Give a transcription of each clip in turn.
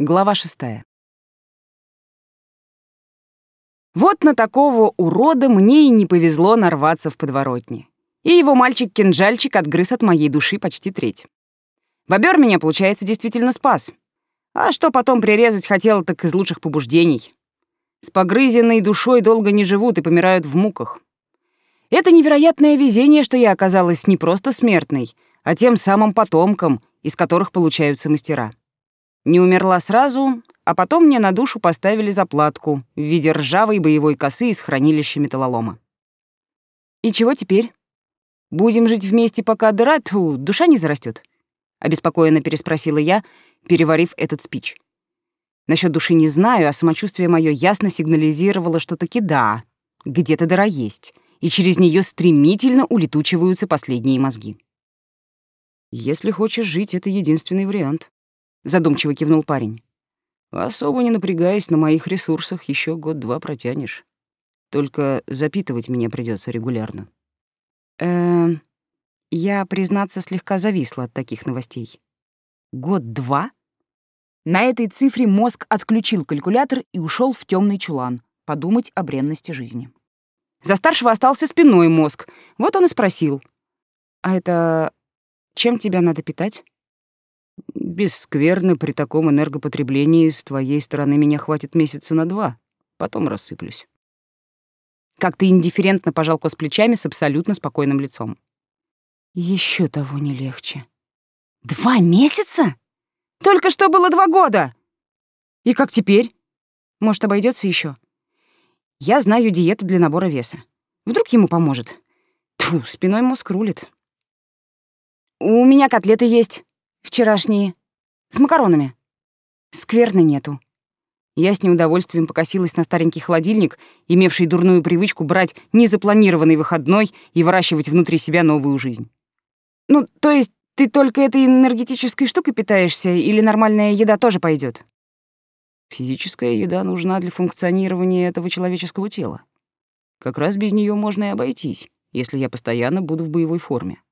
Глава шестая. Вот на такого урода мне и не повезло нарваться в подворотне. И его мальчик-кинжальчик отгрыз от моей души почти треть. Бобер меня, получается, действительно спас. А что потом прирезать хотел, так из лучших побуждений. С погрызенной душой долго не живут и помирают в муках. Это невероятное везение, что я оказалась не просто смертной, а тем самым потомком, из которых получаются мастера. Не умерла сразу, а потом мне на душу поставили заплатку в виде ржавой боевой косы из хранилища металлолома. И чего теперь? Будем жить вместе, пока дыра, тьфу, душа не зарастет? Обеспокоенно переспросила я, переварив этот спич. Насчет души не знаю, а самочувствие мое ясно сигнализировало, что таки да, где-то дыра есть, и через нее стремительно улетучиваются последние мозги. Если хочешь жить, это единственный вариант задумчиво кивнул парень. Особо не напрягаясь на моих ресурсах, еще год-два протянешь. Только запитывать меня придется регулярно. Эм, я, признаться, слегка зависла от таких новостей. Год-два? На этой цифре мозг отключил калькулятор и ушел в темный чулан, подумать о бренности жизни. За старшего остался спиной мозг. Вот он и спросил. «А это чем тебя надо питать?» Без скверны при таком энергопотреблении с твоей стороны меня хватит месяца на два. Потом рассыплюсь. Как-то индифферентно пожал Кос плечами с абсолютно спокойным лицом. Еще того не легче. Два месяца? Только что было два года. И как теперь? Может, обойдется еще? Я знаю диету для набора веса. Вдруг ему поможет. Тьфу, спиной мозг рулит. У меня котлеты есть. Вчерашние. С макаронами. Скверны нету. Я с неудовольствием покосилась на старенький холодильник, имевший дурную привычку брать незапланированный выходной и выращивать внутри себя новую жизнь. Ну, то есть ты только этой энергетической штукой питаешься или нормальная еда тоже пойдет? Физическая еда нужна для функционирования этого человеческого тела. Как раз без нее можно и обойтись, если я постоянно буду в боевой форме.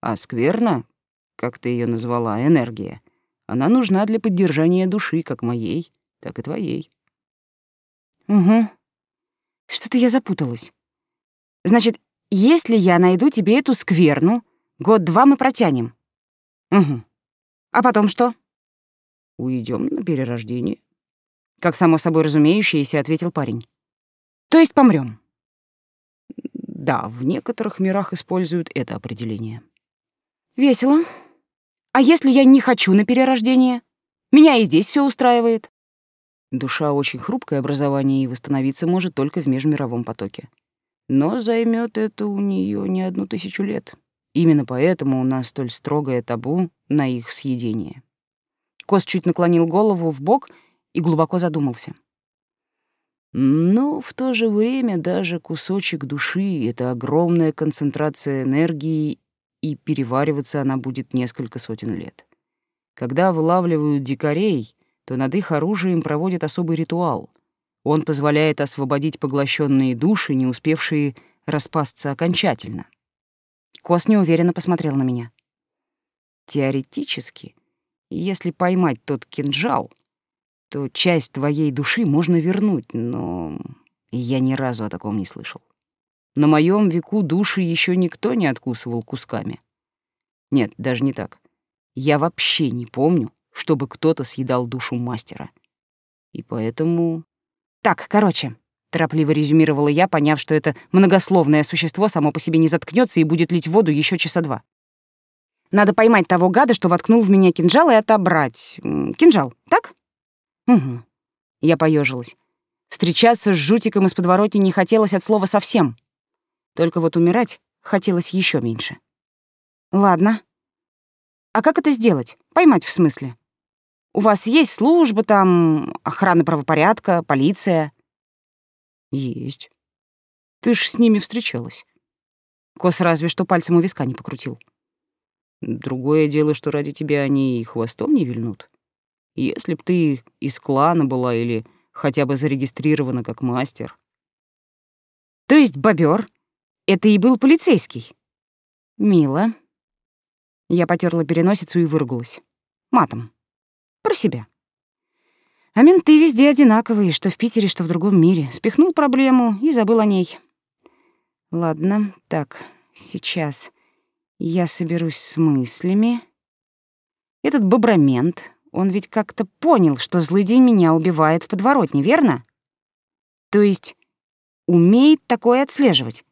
А скверно как ты ее назвала, энергия, она нужна для поддержания души, как моей, так и твоей. Угу. Что-то я запуталась. Значит, если я найду тебе эту скверну, год-два мы протянем. Угу. А потом что? Уйдем на перерождение. Как само собой разумеющееся, ответил парень. То есть помрем. Да, в некоторых мирах используют это определение. Весело. А если я не хочу на перерождение? Меня и здесь все устраивает. Душа очень хрупкое образование и восстановиться может только в межмировом потоке. Но займет это у нее не одну тысячу лет. Именно поэтому у нас столь строгое табу на их съедение. Кос чуть наклонил голову в бок и глубоко задумался. Но в то же время даже кусочек души — это огромная концентрация энергии и перевариваться она будет несколько сотен лет. Когда вылавливают дикарей, то над их оружием проводят особый ритуал. Он позволяет освободить поглощенные души, не успевшие распасться окончательно. Кос неуверенно посмотрел на меня. Теоретически, если поймать тот кинжал, то часть твоей души можно вернуть, но я ни разу о таком не слышал. На моем веку души еще никто не откусывал кусками. Нет, даже не так. Я вообще не помню, чтобы кто-то съедал душу мастера. И поэтому... Так, короче, торопливо резюмировала я, поняв, что это многословное существо само по себе не заткнется и будет лить воду еще часа два. Надо поймать того гада, что воткнул в меня кинжал, и отобрать. Кинжал, так? Угу. Я поежилась. Встречаться с жутиком из подворотни не хотелось от слова совсем. Только вот умирать хотелось еще меньше. Ладно. А как это сделать? Поймать в смысле? У вас есть служба там, охрана правопорядка, полиция? Есть. Ты ж с ними встречалась. Кос разве что пальцем у виска не покрутил. Другое дело, что ради тебя они и хвостом не вильнут. Если б ты из клана была или хотя бы зарегистрирована как мастер. То есть бобер это и был полицейский. Мило. Я потерла переносицу и выругалась. Матом. Про себя. А менты везде одинаковые, что в Питере, что в другом мире. Спихнул проблему и забыл о ней. Ладно, так, сейчас я соберусь с мыслями. Этот бобромент, он ведь как-то понял, что злый день меня убивает в подворотне, верно? То есть умеет такое отслеживать.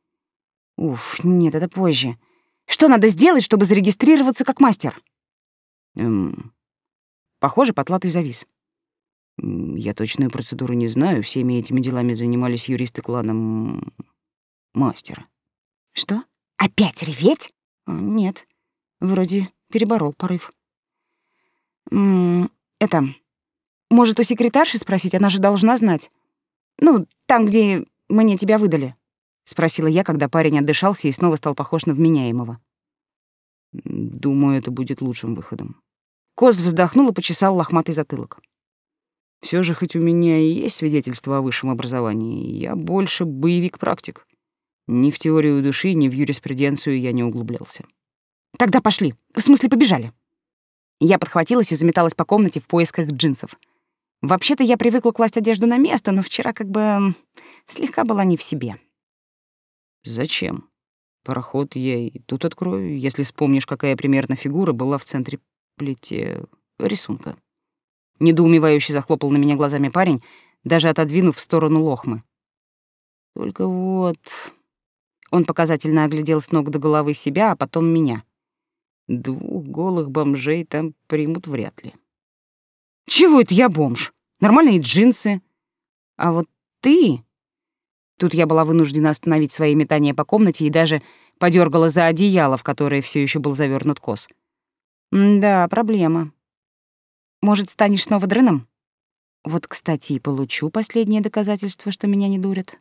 Уф, нет, это позже. Что надо сделать, чтобы зарегистрироваться как мастер? Эм, похоже, потлатый завис. Я точную процедуру не знаю, всеми этими делами занимались юристы клана мастера. Что? Опять реветь? А, нет, вроде переборол порыв. М -м, это, может, у секретарши спросить, она же должна знать. Ну, там, где мне тебя выдали, спросила я, когда парень отдышался и снова стал похож на вменяемого. Думаю, это будет лучшим выходом. Коз вздохнул и почесал лохматый затылок. Все же, хоть у меня и есть свидетельство о высшем образовании, я больше боевик-практик. Ни в теорию души, ни в юриспруденцию я не углублялся. Тогда пошли. В смысле, побежали. Я подхватилась и заметалась по комнате в поисках джинсов. Вообще-то я привыкла класть одежду на место, но вчера как бы слегка была не в себе. Зачем? Пароход я и тут открою, если вспомнишь, какая примерно фигура была в центре плите рисунка. Недоумевающе захлопал на меня глазами парень, даже отодвинув в сторону лохмы. Только вот... Он показательно оглядел с ног до головы себя, а потом меня. Двух голых бомжей там примут вряд ли. Чего это я бомж? Нормальные джинсы. А вот ты... Тут я была вынуждена остановить свои метания по комнате и даже подергала за одеяло, в которое все еще был завернут кос. да, проблема. Может, станешь снова дрыном? Вот, кстати, и получу последнее доказательство, что меня не дурят.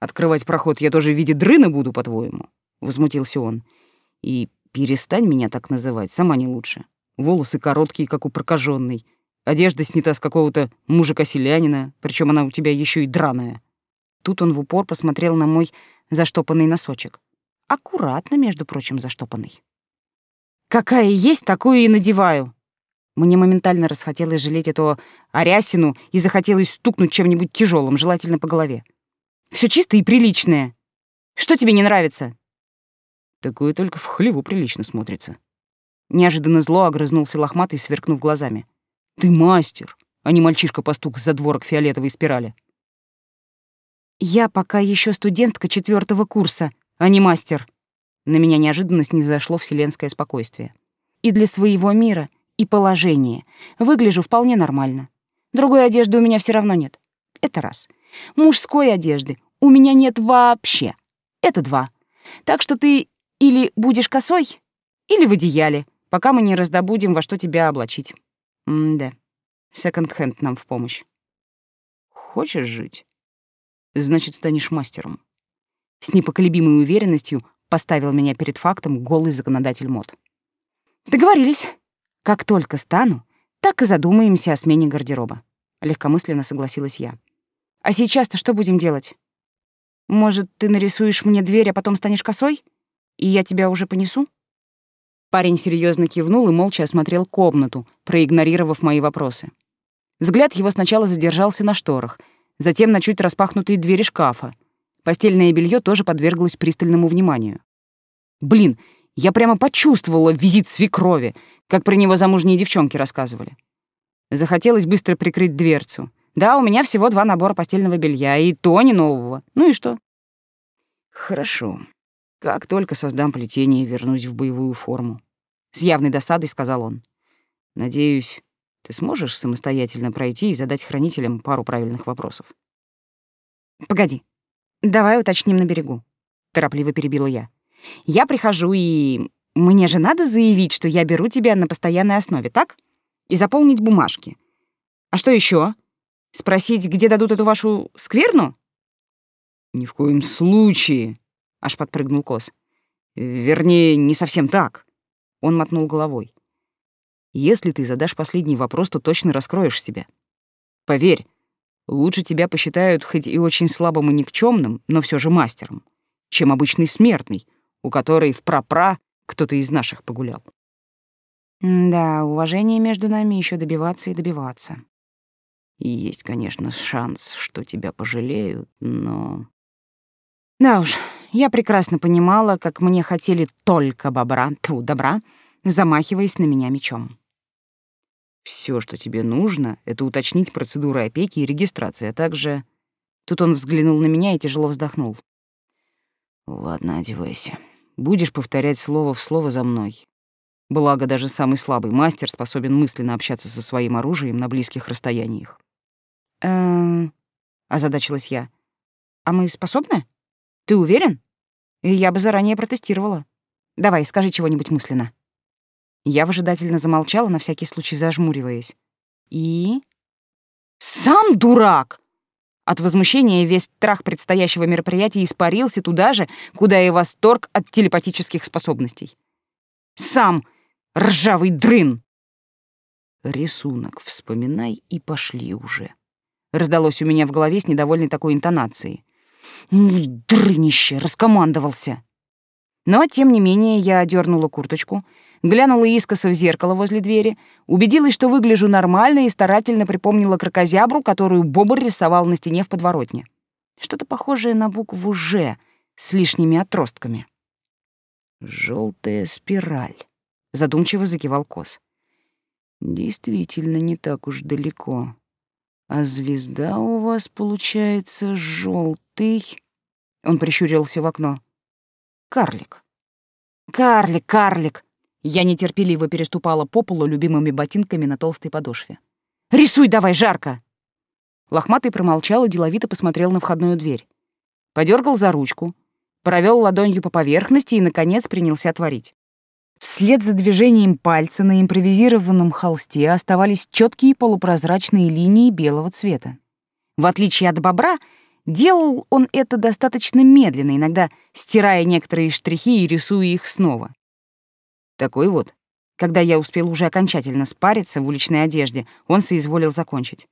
Открывать проход я тоже в виде дрына буду, по-твоему? Возмутился он. И перестань меня так называть, сама не лучше. Волосы короткие, как у прокаженной. Одежда снята с какого-то мужика-селянина, причем она у тебя еще и драная. Тут он в упор посмотрел на мой заштопанный носочек. Аккуратно, между прочим, заштопанный. Какая есть, такую и надеваю. Мне моментально расхотелось жалеть эту Арясину и захотелось стукнуть чем-нибудь тяжелым, желательно по голове. Все чисто и приличное. Что тебе не нравится? Такое только в хлеву прилично смотрится. Неожиданно зло огрызнулся лохматый, сверкнув глазами. Ты мастер, а не мальчишка-пастух за дворок фиолетовой спирали. Я пока еще студентка четвертого курса, а не мастер. На меня неожиданно снизошло вселенское спокойствие. И для своего мира, и положение. Выгляжу вполне нормально. Другой одежды у меня все равно нет. Это раз. Мужской одежды у меня нет вообще. Это два. Так что ты или будешь косой, или в одеяле, пока мы не раздобудем, во что тебя облачить. М-да. Секонд-хенд нам в помощь. Хочешь жить? Значит, станешь мастером. С непоколебимой уверенностью поставил меня перед фактом голый законодатель мод. Договорились. Как только стану, так и задумаемся о смене гардероба. Легкомысленно согласилась я. А сейчас-то что будем делать? Может, ты нарисуешь мне дверь, а потом станешь косой? И я тебя уже понесу? Парень серьезно кивнул и молча осмотрел комнату, проигнорировав мои вопросы. Взгляд его сначала задержался на шторах, затем на чуть распахнутые двери шкафа. Постельное белье тоже подверглось пристальному вниманию. Блин, я прямо почувствовала визит свекрови, как про него замужние девчонки рассказывали. Захотелось быстро прикрыть дверцу. Да, у меня всего два набора постельного белья, и то не нового. Ну и что? Хорошо. Как только создам плетение, вернусь в боевую форму. С явной досадой сказал он. Надеюсь, ты сможешь самостоятельно пройти и задать хранителям пару правильных вопросов. Погоди. Давай уточним на берегу. Торопливо перебила я. Я прихожу и... Мне же надо заявить, что я беру тебя на постоянной основе, так? И заполнить бумажки. А что еще? Спросить, где дадут эту вашу скверну? Ни в коем случае, аж подпрыгнул Кос. Вернее, не совсем так. Он мотнул головой. Если ты задашь последний вопрос, то точно раскроешь себя. Поверь, лучше тебя посчитают хоть и очень слабым и никчемным, но все же мастером, чем обычный смертный, у которой в прапра кто-то из наших погулял. Да, уважение между нами еще добиваться и добиваться. И есть, конечно, шанс, что тебя пожалеют, но... Да уж, я прекрасно понимала, как мне хотели только бобра, тьфу, добра, замахиваясь на меня мечом. Все, что тебе нужно, это уточнить процедуры опеки и регистрации, а также... Тут он взглянул на меня и тяжело вздохнул. Ладно, одевайся. Будешь повторять слово в слово за мной. Благо, даже самый слабый мастер способен мысленно общаться со своим оружием на близких расстояниях. «Эм...» — озадачилась я. «А мы способны? Ты уверен? Я бы заранее протестировала. Давай, скажи чего-нибудь мысленно». Я выжидательно замолчала, на всякий случай зажмуриваясь. И... «Сам дурак!» От возмущения весь страх предстоящего мероприятия испарился туда же, куда и восторг от телепатических способностей. «Сам ржавый дрын!» «Рисунок вспоминай и пошли уже», — раздалось у меня в голове с недовольной такой интонацией. «Дрынище!» — раскомандовался. Но, тем не менее, я одернула курточку — глянула искоса в зеркало возле двери, убедилась, что выгляжу нормально и старательно припомнила крокозябру, которую Бобр рисовал на стене в подворотне. Что-то похожее на букву «Ж» с лишними отростками. Желтая спираль», — задумчиво закивал Кос. «Действительно не так уж далеко. А звезда у вас получается желтый...» Он прищурился в окно. «Карлик». «Карлик, карлик!» Я нетерпеливо переступала по полу любимыми ботинками на толстой подошве. «Рисуй давай, жарко!» Лохматый промолчал и деловито посмотрел на входную дверь. Подергал за ручку, провел ладонью по поверхности и, наконец, принялся творить. Вслед за движением пальца на импровизированном холсте оставались четкие полупрозрачные линии белого цвета. В отличие от бобра, делал он это достаточно медленно, иногда стирая некоторые штрихи и рисуя их снова. Такой вот. Когда я успел уже окончательно спариться в уличной одежде, он соизволил закончить.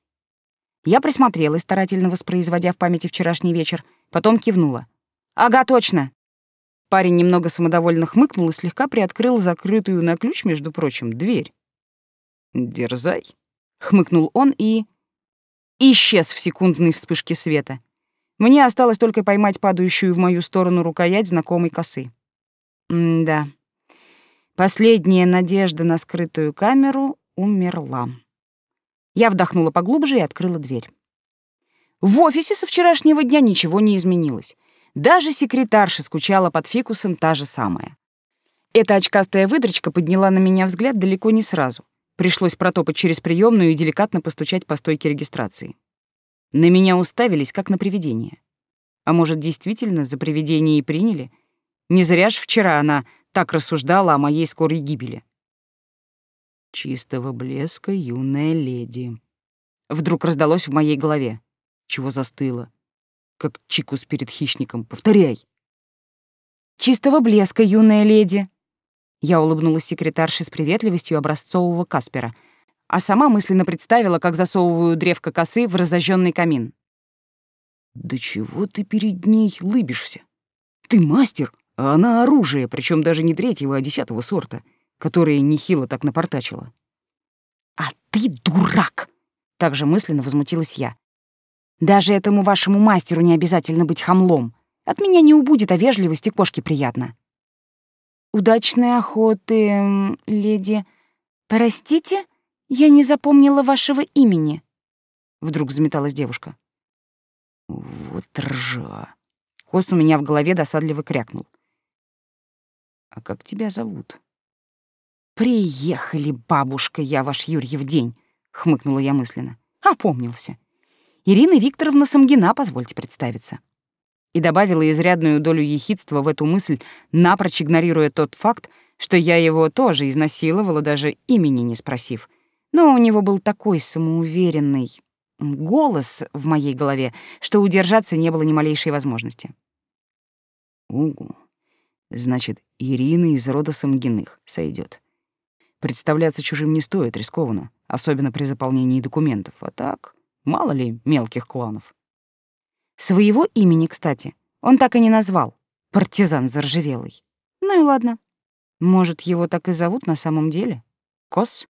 Я присмотрелась, старательно воспроизводя в памяти вчерашний вечер, потом кивнула. «Ага, точно!» Парень немного самодовольно хмыкнул и слегка приоткрыл закрытую на ключ, между прочим, дверь. «Дерзай!» — хмыкнул он и... исчез в секундной вспышке света. Мне осталось только поймать падающую в мою сторону рукоять знакомой косы. М-да. Последняя надежда на скрытую камеру умерла. Я вдохнула поглубже и открыла дверь. В офисе со вчерашнего дня ничего не изменилось. Даже секретарша скучала под фикусом та же самая. Эта очкастая выдрочка подняла на меня взгляд далеко не сразу. Пришлось протопать через приемную и деликатно постучать по стойке регистрации. На меня уставились, как на привидение. А может, действительно за привидение и приняли? Не зря ж вчера она так рассуждала о моей скорой гибели. «Чистого блеска, юная леди». Вдруг раздалось в моей голове. Чего застыло? Как чикус перед хищником. Повторяй. «Чистого блеска, юная леди». Я улыбнулась секретарше с приветливостью образцового Каспера, а сама мысленно представила, как засовываю древко косы в разожженный камин. «Да чего ты перед ней лыбишься? Ты мастер, а она оружие, причем даже не третьего, а десятого сорта, которое нехило так напортачило. «А ты дурак!» — также мысленно возмутилась я. «Даже этому вашему мастеру не обязательно быть хамлом. От меня не убудет, а вежливости кошке приятно». «Удачной охоты, леди. Простите, я не запомнила вашего имени», — вдруг заметалась девушка. «Вот ржа!» Кос у меня в голове досадливо крякнул. А как тебя зовут? Приехали, бабушка, я ваш Юрьев день, хмыкнула я мысленно. Опомнился. Ирина Викторовна Самгина, позвольте представиться. И добавила изрядную долю ехидства в эту мысль, напрочь игнорируя тот факт, что я его тоже изнасиловала, даже имени не спросив. Но у него был такой самоуверенный голос в моей голове, что удержаться не было ни малейшей возможности. Угу. Значит, Ирина из рода Самгиных сойдет. Представляться чужим не стоит, рискованно, особенно при заполнении документов. А так, мало ли мелких кланов. Своего имени, кстати, он так и не назвал. Партизан заржавелый. Ну и ладно. Может, его так и зовут на самом деле? Кос?